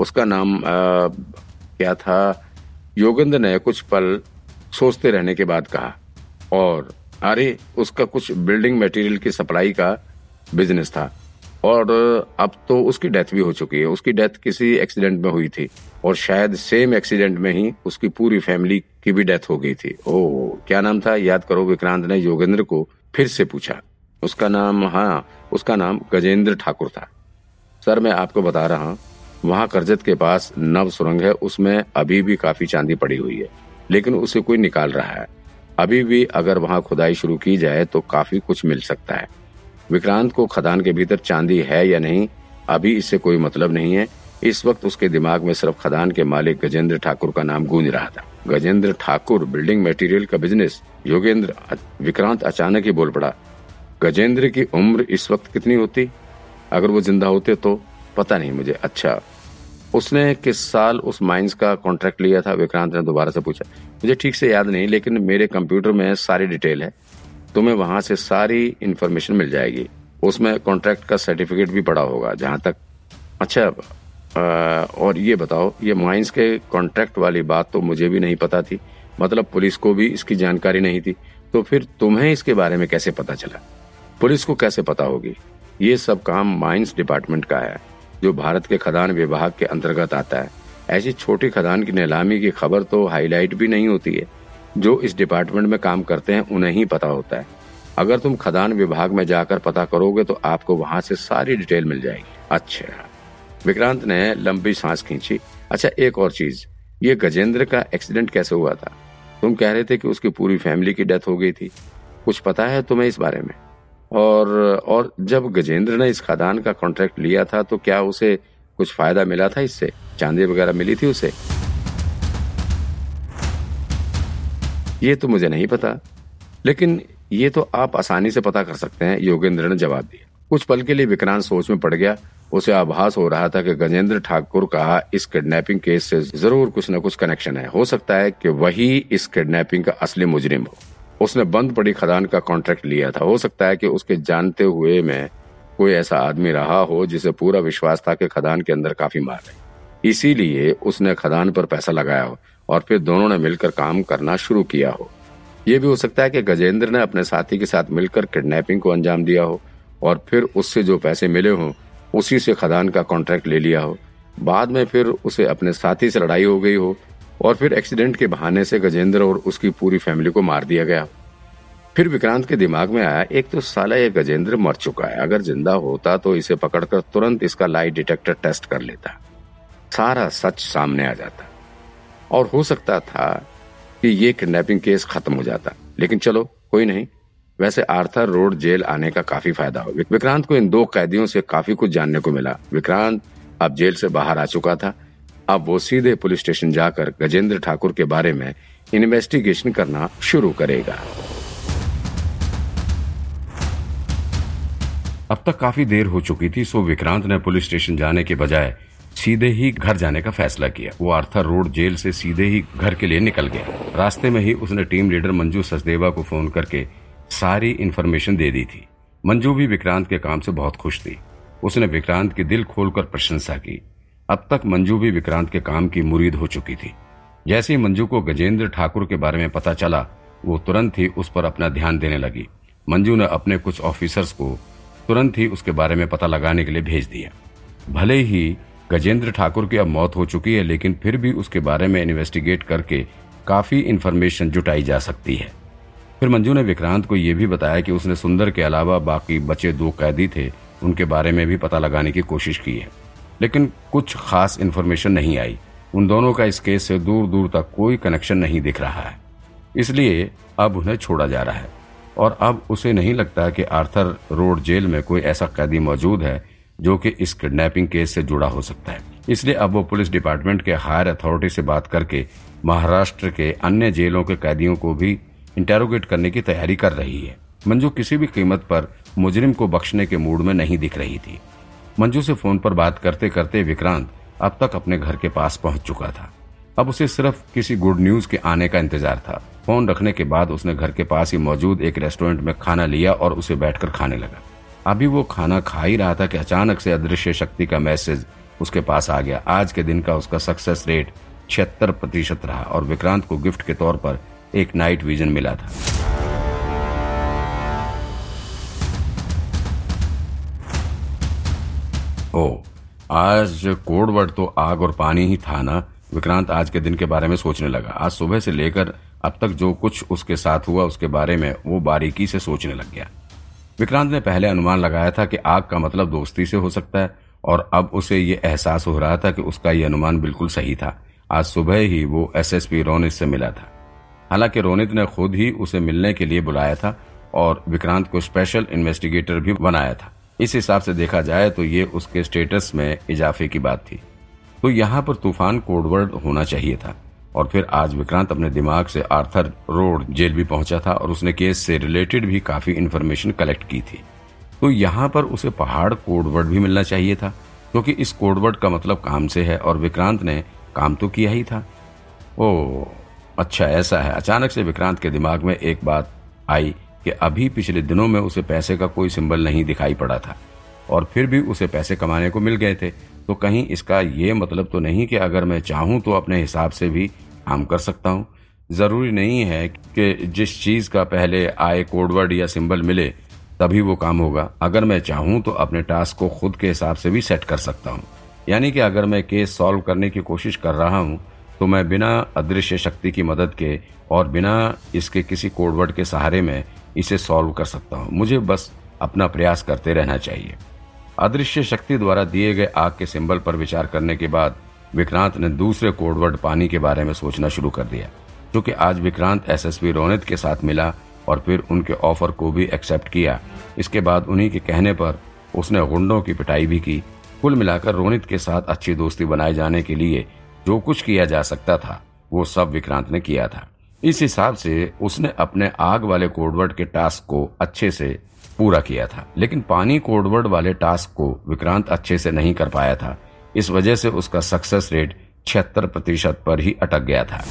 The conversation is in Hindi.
उसका नाम आ, क्या था? योगेंद्र ने कुछ पल सोचते रहने के बाद कहा और अरे उसका कुछ बिल्डिंग मटेरियल की सप्लाई का बिज़नेस था और अब तो उसकी डेथ भी हो चुकी है। उसकी डेथ किसी एक्सीडेंट में हुई थी और शायद सेम एक्सीडेंट में ही उसकी पूरी फैमिली की भी डेथ हो गई थी। ओ क्या नाम था? याद करो विक्रांत ने योगेंद्र को फिर से पूछा। उसका नाम हाँ उसका नाम गजेंद्र ठाकुर था। सर मैं आपको बता रहा हूँ वहाँ करजत के पास नव सुरंग है, उसमें अभी भी काफ़ी चांदी पड़ी हुई है, लेकिन उसे कोई निकाल रहा है। अभी भी अगर वहाँ खुदाई शुरू की जाए तो काफ़ी कुछ मिल सकता है। विक्रांत को खदान के भीतर चांदी है या नहीं, अभी इससे कोई मतलब नहीं है। इस वक्त उसके दिमाग में सिर्फ़ खदान के मालिक गजेंद्र ठाकुर का नाम गूंज रहा था। गजेंद्र ठाकुर, बिल्डिंग मटेरियल का बिज़नेस, योगेंद्र, विक्रांत अचानक ही बोल पड़ा, गजेंद्र की उम्र इस वक्त कितनी होती? अगर वो ज़िंदा होते तो? पता नहीं मुझे। अच्छा उसने किस साल उस माइंस का कॉन्ट्रैक्ट लिया था? विक्रांत ने दोबारा से पूछा। मुझे ठीक से याद नहीं लेकिन मेरे कंप्यूटर में सारी डिटेल है। तुम्हें वहाँ से सारी इन्फॉर्मेशन मिल जाएगी। उसमें कॉन्ट्रैक्ट का सर्टिफिकेट भी पड़ा होगा जहाँ तक। अच्छा आ, और ये बताओ ये माइंस के कॉन्ट्रैक्ट वाली बात तो मुझे भी नहीं पता थी। मतलब पुलिस को भी इसकी जानकारी नहीं थी। तो फिर तुम्हें इसके बारे में कैसे पता चला? पुलिस को कैसे पता होगी? ये सब काम माइंस डिपार्टमेंट का है। जो भारत के खदान विभाग के अंतर्गत आता है। ऐसी छोटी खदान की नीलामी की खबर तो हाईलाइट भी नहीं होती है। जो इस डिपार्टमेंट में काम करते हैं, उन्हें ही पता होता है। अगर तुम खदान विभाग में जाकर पता करोगे तो आपको वहाँ से सारी डिटेल मिल जाएगी। अच्छा विक्रांत ने लंबी सांस खींची। अच्छा एक और चीज़। ये गजेंद्र का एक्सीडेंट कैसे हुआ था? तुम कह रहे थे कि उसकी पूरी फैमिली की डेथ हो गई थी। कुछ पता है तुम्हें इस बारे में? और और जब गजेंद्र ने इस खदान का कॉन्ट्रैक्ट लिया था तो क्या उसे कुछ फ़ायदा मिला था इससे? चांदी वगैरह मिली थी उसे? ये तो मुझे नहीं पता। लेकिन ये तो आप आसानी से पता कर सकते हैं, योगेंद्र ने जवाब दिया। कुछ पल के लिए विक्रांत सोच में पड़ गया। उसे आभास हो रहा था कि गजेंद्र ठाकुर का इस किडनैपिंग केस से ज़रूर कुछ न कुछ कनेक्शन है। हो सकता है कि वही इस किडनैपिंग का असली मुजरिम हो। उसने बंद पड़ी खदान का कॉन्ट्रैक्ट लिया था। हो सकता है कि उसके जानते हुए में कोई ऐसा आदमी रहा हो जिसे पूरा विश्वास था कि खदान के अंदर काफ़ी मार है। इसीलिए उसने खदान पर पैसा लगाया हो और फिर दोनों ने मिलकर काम करना शुरू किया हो। ये भी हो सकता है कि गजेंद्र ने अपने साथी के साथ मिलकर किडनैपिंग को अंजाम दिया हो और फिर उससे जो पैसे मिले हों, उसी से खदान का कॉन्ट्रैक्ट ले लिया हो। बाद में फिर उसे अपने साथी से लड़ाई हो गई हो और फिर एक्सीडेंट के बहाने से गजेंद्र और उसकी पूरी फैमिली को मार दिया गया। फिर विक्रांत के दिमाग में आया, एक तो साला ये गजेंद्र मर चुका है। अगर ज़िंदा होता तो इसे पकड़कर तुरंत इसका लाई डिटेक्टर टेस्ट कर लेता। सारा सच सामने आ जाता। और हो सकता था कि ये किडनैपिंग केस खत्म हो जाता। लेकिन चलो, कोई नहीं। वैसे आर्थर रोड जेल आने का काफ़ी फ़ायदा हो। विक्रांत को इन दो कैदियों से काफ़ी कुछ जानने को मिला। विक्रांत अब जेल से बाहर आ चुका था। अब वो सीधे पुलिस स्टेशन जाकर गजेंद्र ठाकुर के बारे में इन्वेस्टिगेशन करना शुरू करेगा। अब तक काफ़ी देर हो चुकी थी, सो विक्रांत ने पुलिस स्टेशन जाने के बजाय सीधे ही घर जाने का फैसला किया। वो आर्थर रोड जेल से सीधे ही घर के लिए निकल गया। रास्ते में ही उसने टीम लीडर मंजू सचदेवा को फ़ोन करके सारी इन्फॉर्मेशन दे दी थी। मंजू भी विक्रांत के काम से बहुत खुश थी। उसने विक्रांत की दिल खोलकर प्रशंसा की। अब तक मंजू भी विक्रांत के काम की मुरीद हो चुकी थी। जैसे ही मंजू को गजेंद्र ठाकुर के बारे में पता चला, वो तुरंत ही उस पर अपना ध्यान देने लगी। मंजू ने अपने कुछ ऑफिसर्स को तुरंत ही उसके बारे में पता लगाने के लिए भेज दिया। भले ही गजेंद्र ठाकुर की अब मौत हो चुकी है, लेकिन फिर भी उसके बारे में इन्वेस्टिगेट करके काफ़ी इन्फॉर्मेशन जुटाई जा सकती है। फिर मंजू ने विक्रांत को यह भी बताया कि उसने सुंदर के अलावा बाकी बचे दो कैदी थे, उनके बारे में भी पता लगाने की कोशिश की है। लेकिन कुछ खास इन्फॉर्मेशन नहीं आई। उन दोनों का इस केस से दूर दूर तक कोई कनेक्शन नहीं दिख रहा है। इसलिए अब उन्हें छोड़ा जा रहा है। और अब उसे नहीं लगता कि आर्थर रोड जेल में कोई ऐसा कैदी मौजूद है जो कि इस किडनैपिंग केस से जुड़ा हो सकता है। इसलिए अब वो पुलिस डिपार्टमेंट के हायर अथॉरिटी से बात करके महाराष्ट्र के अन्य जेलों के कैदियों को भी इंटेरोगेट करने की तैयारी कर रही है। मंजू किसी भी कीमत पर मुजरिम को बख्शने के मूड में नहीं दिख रही थी। मंजू से फ़ोन पर बात करते करते विक्रांत अब तक अपने घर के पास पहुँच चुका था। अब उसे सिर्फ़ किसी गुड न्यूज़ के आने का इंतज़ार था। फ़ोन रखने के बाद उसने घर के पास ही मौजूद एक रेस्टोरेंट में खाना लिया और उसे बैठकर खाने लगा। अभी वो खाना खा ही रहा था कि अचानक से अदृश्य शक्ति का मैसेज उसके पास आ गया। आज के दिन का उसका सक्सेस रेट छिहत्तर प्रतिशत रहा और विक्रांत को गिफ्ट के तौर पर एक नाइट विजन मिला था। ओ, आज कोडवर्ड तो आग और पानी ही था ना? विक्रांत आज के दिन के बारे में सोचने लगा। आज सुबह से लेकर अब तक जो कुछ उसके साथ हुआ उसके बारे में वो बारीकी से सोचने लग गया। विक्रांत ने पहले अनुमान लगाया था कि आग का मतलब दोस्ती से हो सकता है और अब उसे ये एहसास हो रहा था कि उसका ये अनुमान बिल्कुल सही था। आज सुबह ही वो एसएसपी रोनित से मिला था। हालाँकि रोनित ने खुद ही उसे मिलने के लिए बुलाया था और विक्रांत को स्पेशल इन्वेस्टिगेटर भी बनाया था। इस हिसाब से देखा जाए तो ये उसके स्टेटस में इजाफे की बात थी। तो यहाँ पर तूफ़ान कोडवर्ड होना चाहिए था। और फिर आज विक्रांत अपने दिमाग से आर्थर रोड जेल भी पहुँचा था और उसने केस से रिलेटेड भी काफ़ी इन्फॉर्मेशन कलेक्ट की थी। तो यहाँ पर उसे पहाड़ कोडवर्ड भी मिलना चाहिए था, क्योंकि इस कोडवर्ड का मतलब काम से है और विक्रांत ने काम तो किया ही था। ओ अच्छा ऐसा है। अचानक से विक्रांत के दिमाग में एक बात आई कि अभी पिछले दिनों में उसे पैसे का कोई सिंबल नहीं दिखाई पड़ा था, और फिर भी उसे पैसे कमाने को मिल गए थे। तो कहीं इसका ये मतलब तो नहीं कि अगर मैं चाहूँ तो अपने हिसाब से भी काम कर सकता हूँ। ज़रूरी नहीं है कि जिस चीज़ का पहले आए कोडवर्ड या सिंबल मिले, तभी वो काम होगा। अगर मैं चाहूँ तो अपने टास्क को खुद के हिसाब से भी सेट कर सकता हूँ। यानी कि अगर मैं केस सॉल्व करने की कोशिश कर रहा हूँ तो मैं बिना अदृश्य शक्ति की मदद के और बिना इसके किसी कोडवर्ड के सहारे में इसे सॉल्व कर सकता हूँ। मुझे बस अपना प्रयास करते रहना चाहिए। अदृश्य शक्ति द्वारा दिए गए आग के सिंबल पर विचार करने के बाद विक्रांत ने दूसरे कोडवर्ड पानी के बारे में सोचना शुरू कर दिया क्योंकि आज विक्रांत एसएसपी रोनित के साथ मिला और फिर उनके ऑफ़र को भी एक्सेप्ट किया। इसके बाद उन्हीं के कहने पर उसने गुंडों की पिटाई भी की। कुल मिलाकर रोनित के साथ अच्छी दोस्ती बनाए जाने के लिए जो कुछ किया जा सकता था, वो सब विक्रांत ने किया था। इस हिसाब से उसने अपने आग वाले कोडवर्ड के टास्क को अच्छे से पूरा किया था, लेकिन पानी कोडवर्ड वाले टास्क को विक्रांत अच्छे से नहीं कर पाया था। इस वजह से उसका सक्सेस रेट छिहत्तर प्रतिशत पर ही अटक गया था।